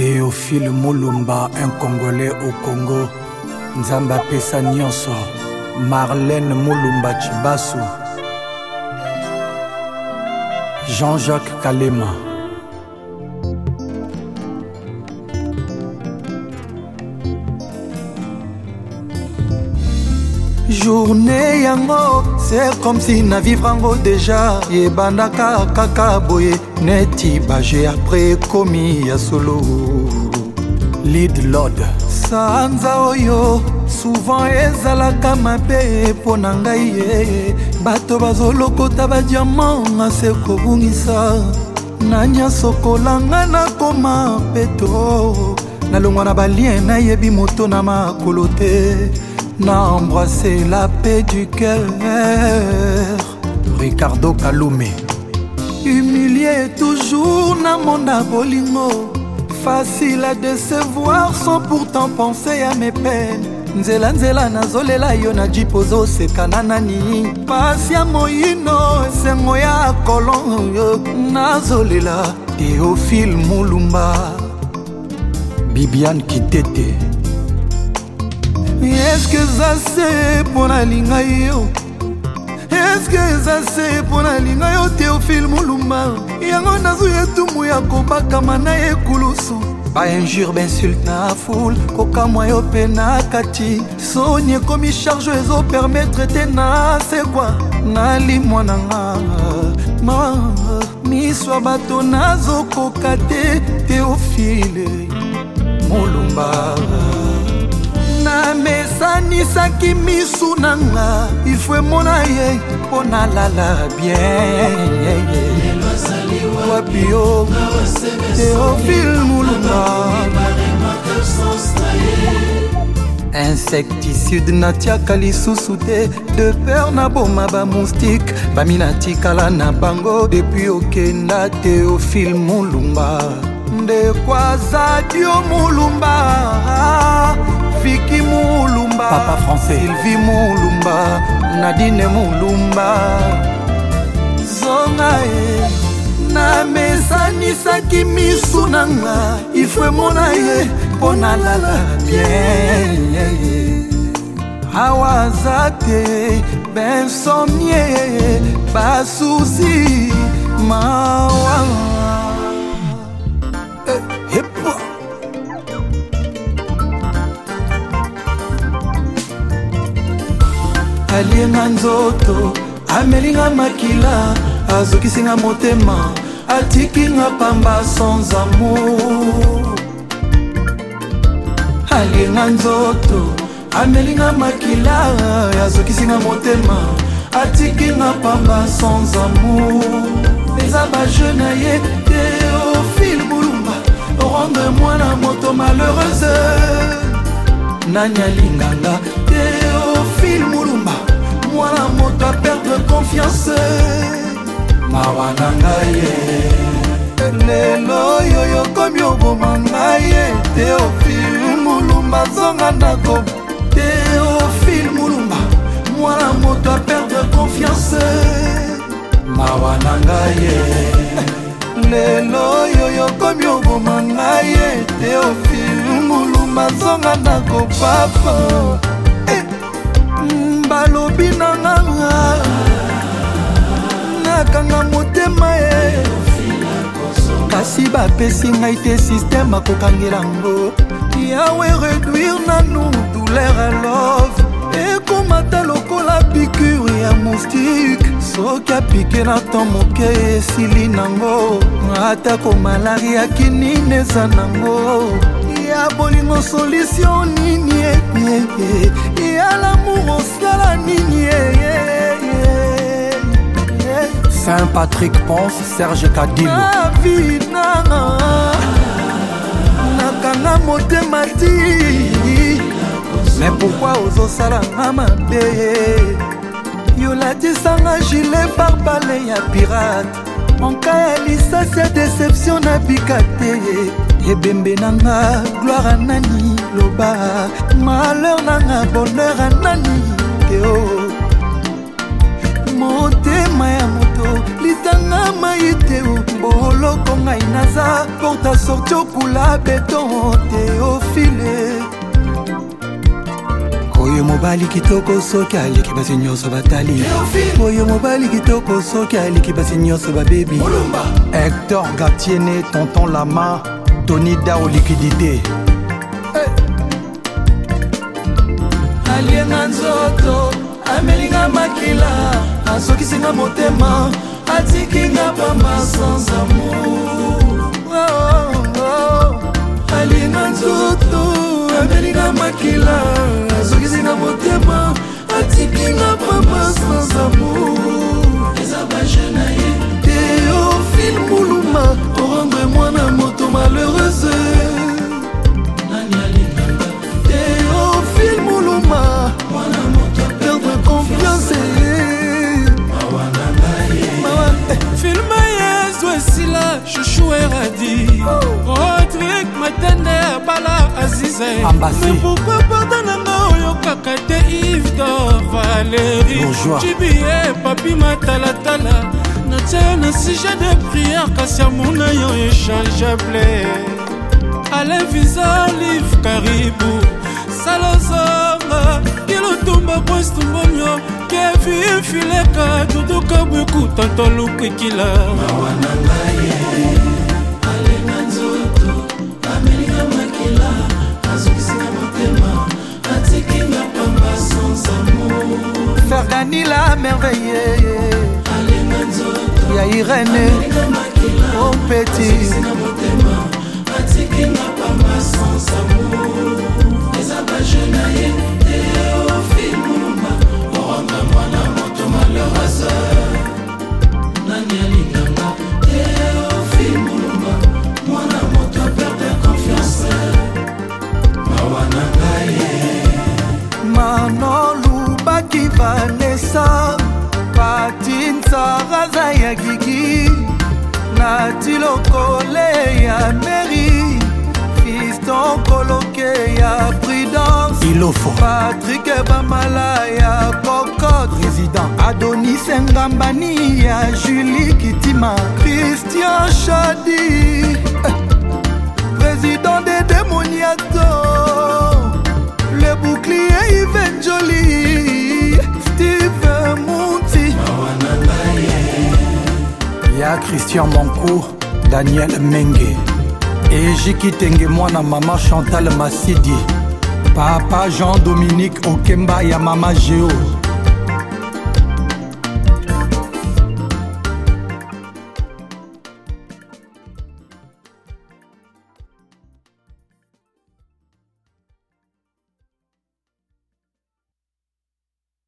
théophile mulumba un congolais au congo nzambe apesa nyonso marlene mulumba chibasu jean-jacques kalema journée yango c'est comme si na vivre yango déjà ebandaka kaka boye neti bage apres ekomi ya solo lid lord sanza oyo souvent ezalaka mabe mpo na ngai ye bato bazolokota badiamant na se kobungisa na nyonso kolanga nakoma peto nalongwa na balien nayebi moto na makolo te n'a embrassé la paix du cœur. Ricardo Kaloumé. Humilié toujours na mona bolingo. Facile à décevoir sans pourtant penser à mes peines. nzela nzela nazolela yo na jipe ozoseka na nani pasi ya moyino esengo ya kolon yo nazolela teofile mulumba bibiane kitete eske eza se mpo nalinga yo eske eza se mpo nalinga yo teofile molumba yango nazwi etumbu ya kobakama na ye kulusu bainjure bainsulte na foule kokamwa yo mpe na kati soni ekomi charge ezopermetre te na sekwa nalimwa nanga ma miso ya bato nazokoka te teofile molumba namesanisaki misu na nga ifo emona ye mpo nalala bien wapi yo teofile insecticide natiaka lisusu te de peur naboma bamoustike bami natikala na bango depui okenda teofile molumba ndeko azadio molumba fiki molumba papa français sylvie molumba nadine molumba zonga e namesanisaki misu na nga ifo emona ye mpo nalala bien awa aza te bensomie basusi mawa eh, epo eh, alienga nzoto amelinga makila azokisinga motema atikinga pamba sans amour alinga nzoto amelinga makila azokisinga motema atikinga pamba sans amour eza baje na ye teofile bulumba rendre mwana moto malheureuse nani alinganga teofile mulumba mwana moto aperdre confiance mawa na ngai ye lelo oyo yokomi oboma ngai ye teofile azonga ndako teofile mulumba mwana moto aperdre confiance mawa na ngai ye lelo oyo yokomi oboma ngai ye teofile mulumba azonga ndako papa eh, balobi na nganga nakanga motema ye kasi bapesi ngai te systeme akokangelango yawe réduire nanu douleur a love ekomata lokola pikure ya moustike soki apike na to moke esili nango atako malaria kinini eza nango ya bolingo solution nini eh, eh, eh. ya lamour osala nini yeye Saint Patrick Ponce Serge Kadilo avinanga nakanga motema ti me pourkui ozosalanga mabe yolatisanga gilet barbale ya pirate monka ya lisasi ya deception nabika te ebembe nanga gloire anani loba malheur nanga bonheur anani eo oh. motema ya moto litanga mai te boloko ngai naza porta sorti okula beton teofile oyo mobali kitoko soki aleki basi nyonso batali oyo mobali kitoko soki aleki basi nyonso babebi hector gatiene tonton lama toni dao likidité asokisinga motema atikinga pamba sans amour oh, oh, oh. alinga nzoto amelinga makila asokisinga motema atikinga pamba sans amour teofile muluma chouchou eradi rodrik matende ya bala azize me pourkui pardon nanga oyokaka te ivdor valeri jibie papi matalatala natia na sujet de priere kasi amona yo echangeable ale visa live karibu salo mano kevin fileka duduka bweku tata lukikila mawa na ngai alenga nzoto amelinga makila azokisinga motema oh, atikinga pamba sans amour ferganila merveille alenga nzoto ya irene ompeti atikinga pamba sans amour eza bajeunaye te nano lubaki vanesa patinsaraza ya gigi nati lokole ya meri fiston koloke ya prudence ilofo patrik bamala ya bokot président adonis engambani ya julie kitima christian shadi président de demoniato bouclier Yven Jolie Steve Monti ya christian manco daniel menge ejiki tenge mwana mama chantal masidi papa jean dominique okemba ya mama géo